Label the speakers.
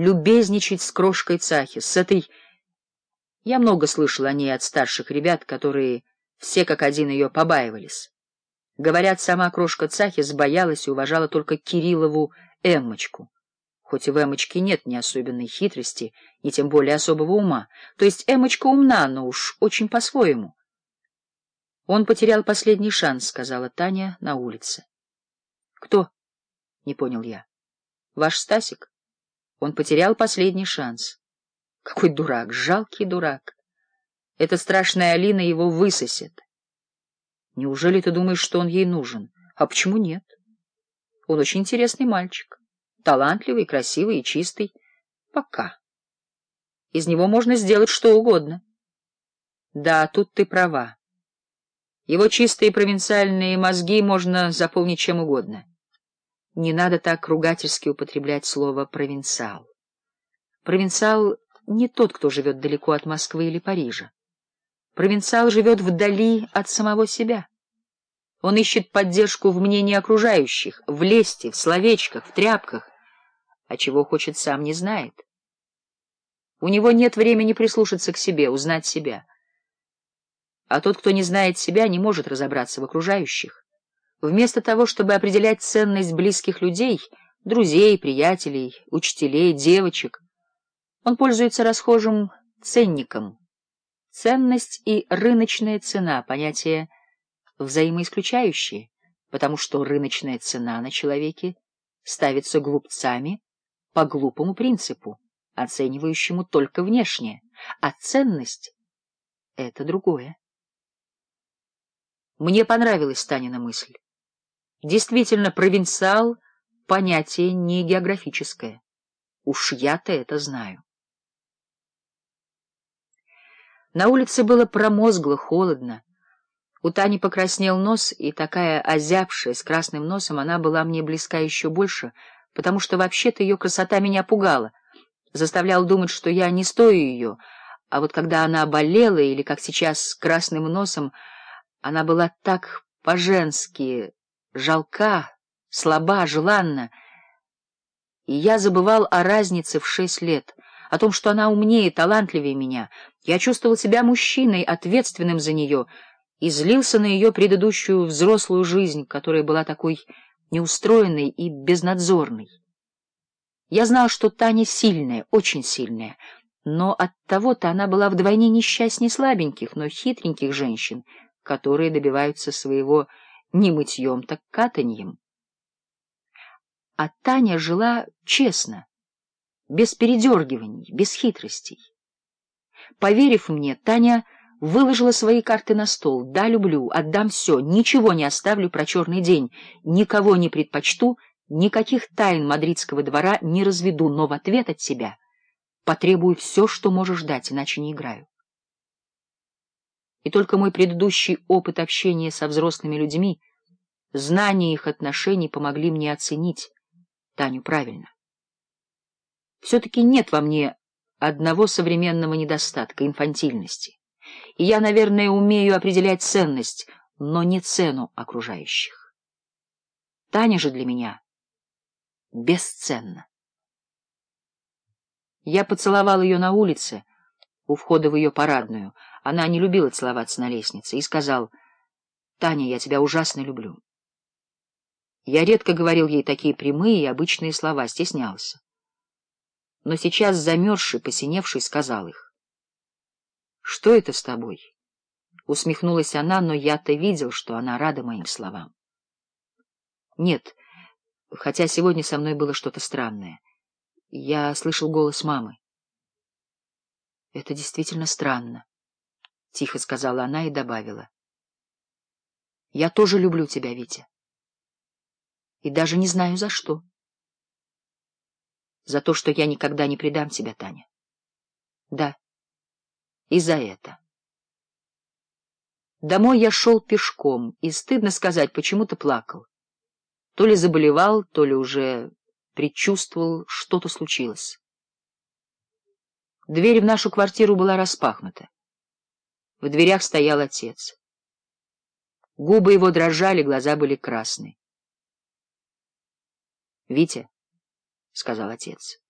Speaker 1: любезничать с крошкой Цахи, с этой... Я много слышал о ней от старших ребят, которые все как один ее побаивались. Говорят, сама крошка Цахис боялась и уважала только Кириллову Эммочку. Хоть и в Эммочке нет ни особенной хитрости, ни тем более особого ума. То есть Эммочка умна, но уж очень по-своему. — Он потерял последний шанс, — сказала Таня на улице. — Кто? — не понял я. — Ваш Стасик? Он потерял последний шанс. Какой дурак, жалкий дурак. Эта страшная Алина его высосет. Неужели ты думаешь, что он ей нужен? А почему нет? Он очень интересный мальчик. Талантливый, красивый и чистый. Пока. Из него можно сделать что угодно. Да, тут ты права. Его чистые провинциальные мозги можно заполнить чем угодно. Не надо так ругательски употреблять слово «провинциал». Провинциал не тот, кто живет далеко от Москвы или Парижа. Провинциал живет вдали от самого себя. Он ищет поддержку в мнении окружающих, в лести, в словечках, в тряпках, а чего хочет сам не знает. У него нет времени прислушаться к себе, узнать себя. А тот, кто не знает себя, не может разобраться в окружающих. Вместо того, чтобы определять ценность близких людей, друзей, приятелей, учителей, девочек, он пользуется расхожим ценником. Ценность и рыночная цена — понятия взаимоисключающие, потому что рыночная цена на человеке ставится глупцами по глупому принципу, оценивающему только внешнее, а ценность — это другое. Мне понравилась Танина мысль. Действительно, провинциал — понятие не географическое. Уж я-то это знаю. На улице было промозгло, холодно. У Тани покраснел нос, и такая озябшая, с красным носом, она была мне близка еще больше, потому что вообще-то ее красота меня пугала, заставляла думать, что я не стою ее, а вот когда она болела или, как сейчас, с красным носом, она была так по-женски жалка, слаба, желанна. И я забывал о разнице в шесть лет, о том, что она умнее, талантливее меня. Я чувствовал себя мужчиной, ответственным за нее, и злился на ее предыдущую взрослую жизнь, которая была такой неустроенной и безнадзорной. Я знал, что Таня сильная, очень сильная, но от того то она была вдвойне несчастней слабеньких, но хитреньких женщин, которые добиваются своего не мытьем, так катаньем. А Таня жила честно, без передергиваний, без хитростей. Поверив мне, Таня выложила свои карты на стол. Да, люблю, отдам все, ничего не оставлю про черный день, никого не предпочту, никаких тайн мадридского двора не разведу, но в ответ от себя потребую все, что можешь дать, иначе не играю. И только мой предыдущий опыт общения со взрослыми людьми, знание их отношений помогли мне оценить Таню правильно. Все-таки нет во мне одного современного недостатка — инфантильности. И я, наверное, умею определять ценность, но не цену окружающих. Таня же для меня бесценна. Я поцеловал ее на улице — у входа в ее парадную. Она не любила целоваться на лестнице и сказал, «Таня, я тебя ужасно люблю». Я редко говорил ей такие прямые и обычные слова, стеснялся. Но сейчас, замерзший, посиневший, сказал их. «Что это с тобой?» Усмехнулась она, но я-то видел, что она рада моим словам. «Нет, хотя сегодня со мной было что-то странное. Я слышал голос мамы. Это действительно странно, — тихо сказала она и добавила. — Я тоже люблю тебя, Витя. И даже не знаю, за что. — За то, что я никогда не предам тебя, Таня. — Да, и за это. Домой я шел пешком и, стыдно сказать, почему-то плакал. То ли заболевал, то ли уже предчувствовал, что-то случилось. Дверь в нашу квартиру была распахнута. В дверях стоял отец. Губы его дрожали, глаза были красные. — Витя, — сказал отец, —